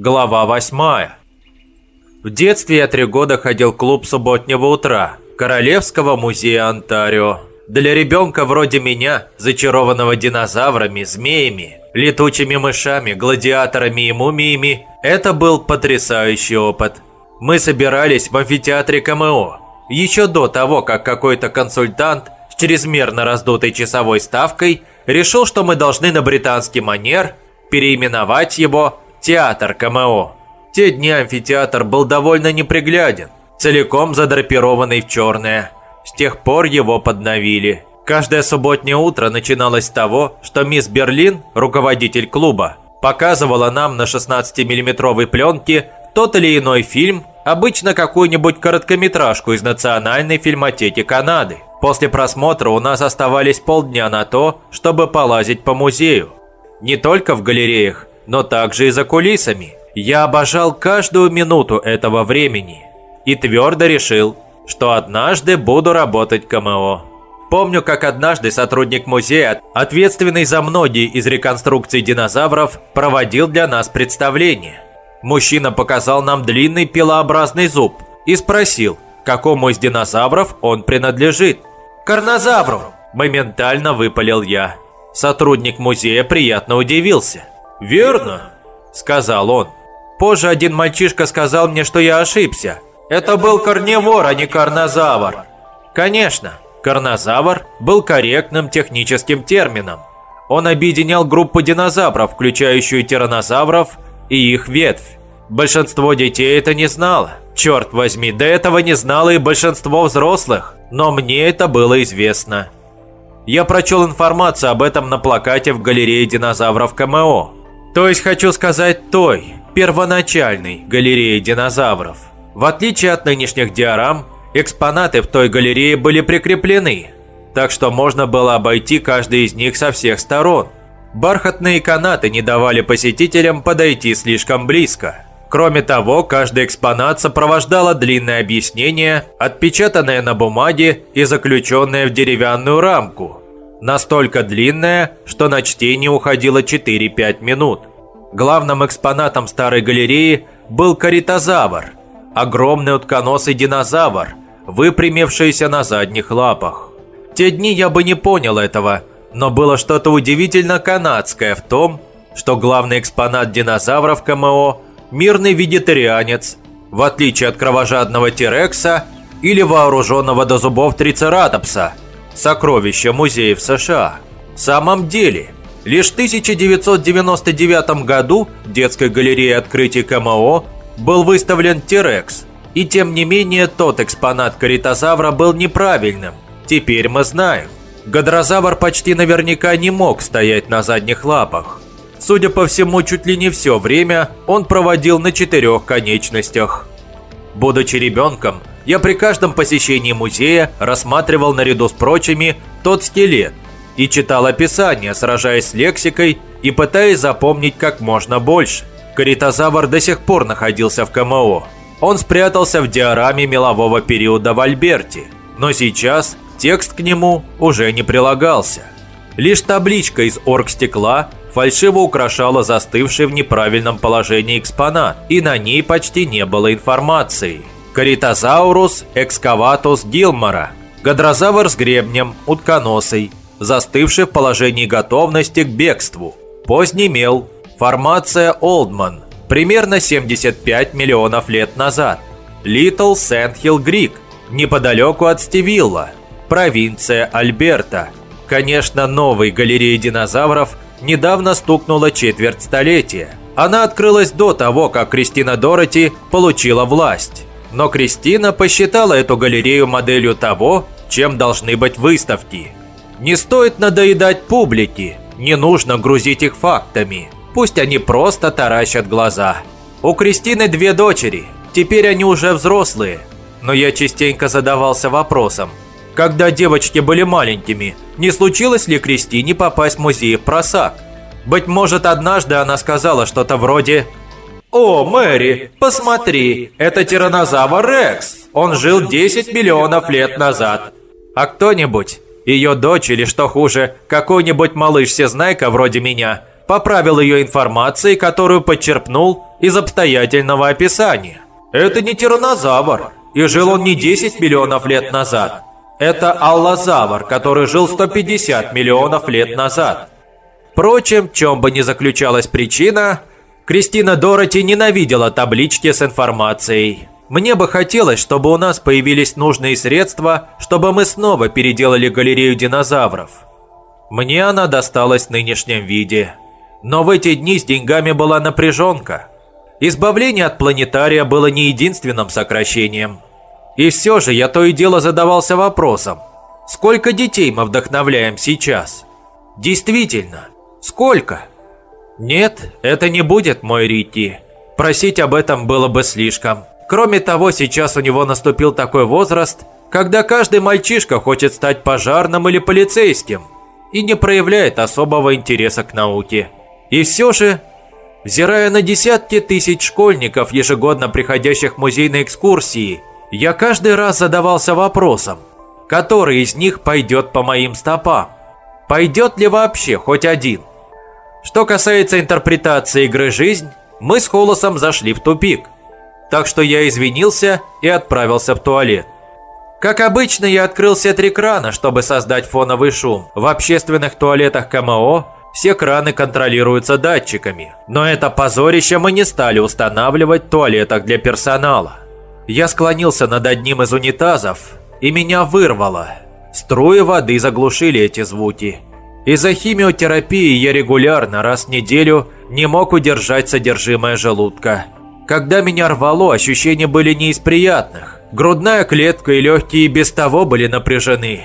Глава 8. В детстве я три года ходил в клуб субботнего утра Королевского музея Онтарио. Для ребенка вроде меня, зачарованного динозаврами, змеями, летучими мышами, гладиаторами и мумиями, это был потрясающий опыт. Мы собирались в амфитеатре КМО. Еще до того, как какой-то консультант с чрезмерно раздутой часовой ставкой решил, что мы должны на британский манер переименовать его Театр КМО. Те дни амфитеатр был довольно непригляден, целиком задрапированный в черное. С тех пор его подновили. Каждое субботнее утро начиналось с того, что мисс Берлин, руководитель клуба, показывала нам на 16-миллиметровой пленке тот или иной фильм, обычно какую-нибудь короткометражку из Национальной фильмотеки Канады. После просмотра у нас оставались полдня на то, чтобы полазить по музею. Не только в галереях, но также и за кулисами. Я обожал каждую минуту этого времени и твердо решил, что однажды буду работать КМО. Помню, как однажды сотрудник музея, ответственный за многие из реконструкций динозавров, проводил для нас представление. Мужчина показал нам длинный пилообразный зуб и спросил, какому из динозавров он принадлежит. «Карнозавру!» – моментально выпалил я. Сотрудник музея приятно удивился – «Верно», – сказал он. Позже один мальчишка сказал мне, что я ошибся. Это был корневор, а не карнозавр. Конечно, карнозавр был корректным техническим термином. Он объединял группу динозавров, включающую тираннозавров и их ветвь. Большинство детей это не знало. Черт возьми, до этого не знало и большинство взрослых. Но мне это было известно. Я прочел информацию об этом на плакате в галерее динозавров КМО. То есть хочу сказать той, первоначальной галереи динозавров. В отличие от нынешних диорам, экспонаты в той галерее были прикреплены, так что можно было обойти каждый из них со всех сторон. Бархатные канаты не давали посетителям подойти слишком близко. Кроме того, каждый экспонат сопровождало длинное объяснение, отпечатанное на бумаге и заключенное в деревянную рамку – Настолько длинная, что на чтение уходило 4-5 минут. Главным экспонатом старой галереи был каритозавр, огромный утконосый динозавр, выпрямившийся на задних лапах. Те дни я бы не понял этого, но было что-то удивительно канадское в том, что главный экспонат динозавров КМО – мирный вегетарианец, в отличие от кровожадного Тирекса или вооруженного до зубов Трицератопса – сокровища музеев США. В самом деле, лишь в 1999 году в детской галерее открытий КМО был выставлен Терекс, и тем не менее тот экспонат каритозавра был неправильным. Теперь мы знаем. Гадрозавр почти наверняка не мог стоять на задних лапах. Судя по всему, чуть ли не все время он проводил на четырех конечностях. Будучи ребенком, я при каждом посещении музея рассматривал наряду с прочими тот скелет и читал описание, сражаясь с лексикой и пытаясь запомнить как можно больше. Каритозавр до сих пор находился в КМО. Он спрятался в диораме мелового периода в Альберте, но сейчас текст к нему уже не прилагался. Лишь табличка из оргстекла фальшиво украшала застывший в неправильном положении экспонат, и на ней почти не было информации – Каритозаурус экскаватус гилмора, гадрозавр с гребнем, утконосый, застывший в положении готовности к бегству. Поздний мел, формация Олдман, примерно 75 миллионов лет назад. Литл Сент-Хилл Грик, неподалеку от Стивилла, провинция Альберта. Конечно, новой галереи динозавров недавно стукнула четверть столетия. Она открылась до того, как Кристина Дороти получила власть. Но Кристина посчитала эту галерею моделью того, чем должны быть выставки. Не стоит надоедать публике, не нужно грузить их фактами. Пусть они просто таращат глаза. У Кристины две дочери, теперь они уже взрослые. Но я частенько задавался вопросом, когда девочки были маленькими, не случилось ли Кристине попасть в музей в просак? Быть может, однажды она сказала что-то вроде «О, Мэри, посмотри, это тиранозавр Рекс. Он жил 10 миллионов лет назад». А кто-нибудь, ее дочь или что хуже, какой-нибудь малыш-всезнайка вроде меня, поправил ее информацией, которую подчерпнул из обстоятельного описания. Это не тиранозавр, и жил он не 10 миллионов лет назад. Это аллозавр, который жил 150 миллионов лет назад. Впрочем, в чем бы ни заключалась причина, Кристина Дороти ненавидела таблички с информацией. Мне бы хотелось, чтобы у нас появились нужные средства, чтобы мы снова переделали галерею динозавров. Мне она досталась в нынешнем виде. Но в эти дни с деньгами была напряженка. Избавление от планетария было не единственным сокращением. И все же я то и дело задавался вопросом, сколько детей мы вдохновляем сейчас? Действительно, сколько? Нет, это не будет мой Рити. Просить об этом было бы слишком. Кроме того, сейчас у него наступил такой возраст, когда каждый мальчишка хочет стать пожарным или полицейским и не проявляет особого интереса к науке. И все же Взирая на десятки тысяч школьников, ежегодно приходящих в музей на экскурсии, я каждый раз задавался вопросом, который из них пойдет по моим стопам? Пойдет ли вообще хоть один? Что касается интерпретации игры «Жизнь», мы с Холосом зашли в тупик. Так что я извинился и отправился в туалет. Как обычно, я открыл сет экрана, чтобы создать фоновый шум. В общественных туалетах КМО все краны контролируются датчиками. Но это позорище мы не стали устанавливать в туалетах для персонала. Я склонился над одним из унитазов, и меня вырвало. Струи воды заглушили эти звуки. Из-за химиотерапии я регулярно, раз в неделю, не мог удержать содержимое желудка. Когда меня рвало, ощущения были не из приятных. Грудная клетка и легкие без того были напряжены.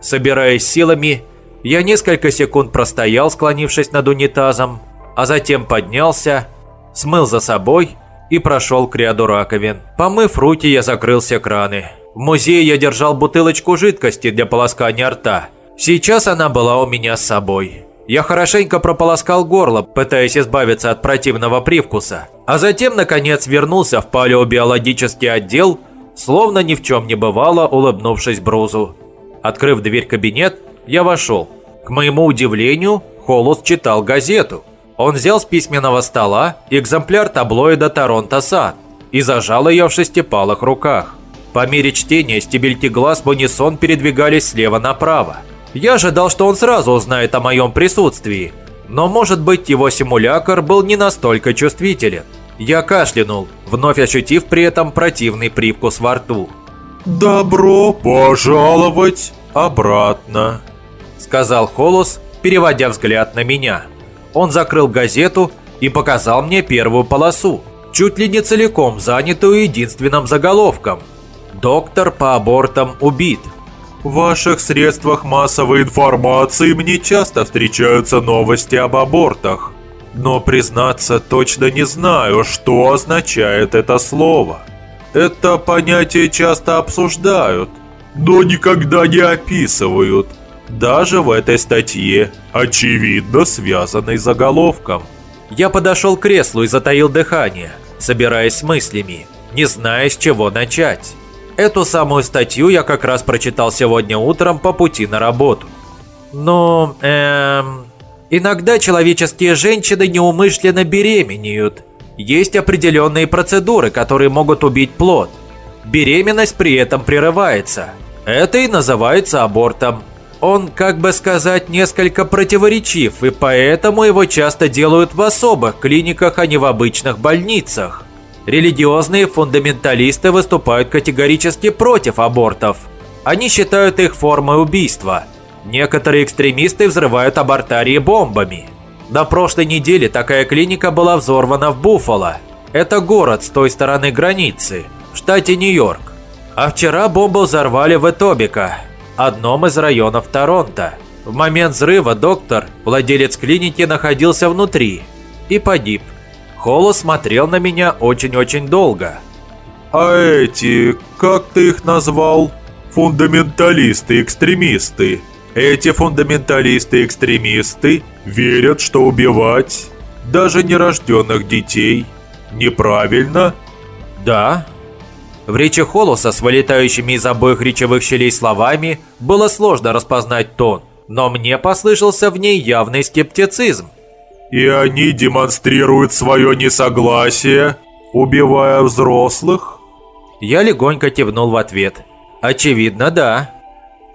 Собираясь силами, я несколько секунд простоял, склонившись над унитазом, а затем поднялся, смыл за собой и прошел к ряду раковин. Помыв руки, я закрыл все краны. В музее я держал бутылочку жидкости для полоскания рта. Сейчас она была у меня с собой. Я хорошенько прополоскал горло, пытаясь избавиться от противного привкуса. А затем, наконец, вернулся в палеобиологический отдел, словно ни в чем не бывало, улыбнувшись Брузу. Открыв дверь кабинет, я вошел. К моему удивлению, Холос читал газету. Он взял с письменного стола экземпляр таблоида «Торонто Сан» и зажал ее в шестипалых руках. По мере чтения стебельки глаз в унисон передвигались слева направо. Я ожидал, что он сразу узнает о моем присутствии, но, может быть, его симулятор был не настолько чувствителен. Я кашлянул, вновь ощутив при этом противный привкус во рту. «Добро пожаловать обратно», сказал Холос, переводя взгляд на меня. Он закрыл газету и показал мне первую полосу, чуть ли не целиком занятую единственным заголовком. «Доктор по абортам убит». В ваших средствах массовой информации мне часто встречаются новости об абортах. Но, признаться, точно не знаю, что означает это слово. Это понятие часто обсуждают, но никогда не описывают – даже в этой статье, очевидно связанной заголовком. Я подошел к креслу и затаил дыхание, собираясь мыслями, не зная, с чего начать. Эту самую статью я как раз прочитал сегодня утром по пути на работу. Но, эм... Иногда человеческие женщины неумышленно беременеют. Есть определенные процедуры, которые могут убить плод. Беременность при этом прерывается. Это и называется абортом. Он, как бы сказать, несколько противоречив, и поэтому его часто делают в особых клиниках, а не в обычных больницах. Религиозные фундаменталисты выступают категорически против абортов. Они считают их формой убийства. Некоторые экстремисты взрывают абортарии бомбами. На прошлой неделе такая клиника была взорвана в Буффало. Это город с той стороны границы, в штате Нью-Йорк. А вчера бомбу взорвали в Этобика, одном из районов Торонто. В момент взрыва доктор, владелец клиники, находился внутри и погиб. Холо смотрел на меня очень-очень долго. «А эти, как ты их назвал? Фундаменталисты-экстремисты. Эти фундаменталисты-экстремисты верят, что убивать даже нерожденных детей неправильно?» «Да», в речи Холоса с вылетающими из обоих речевых щелей словами было сложно распознать тон, но мне послышался в ней явный скептицизм. И они демонстрируют свое несогласие, убивая взрослых? Я легонько кивнул в ответ. Очевидно, да.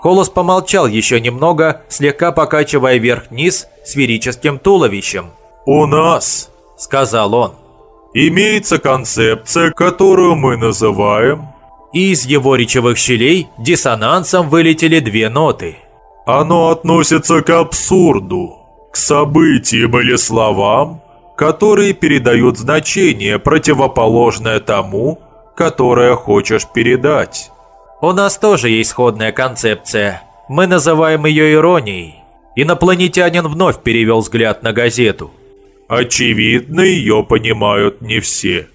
Холос помолчал еще немного, слегка покачивая вверх-вниз сферическим туловищем. «У нас», — сказал он, — «имеется концепция, которую мы называем...» И из его речевых щелей диссонансом вылетели две ноты. «Оно относится к абсурду, к событиям или словам, которые передают значение, противоположное тому, которое хочешь передать». У нас тоже есть сходная концепция. Мы называем ее иронией. Инопланетянин вновь перевел взгляд на газету. Очевидно, ее понимают не все.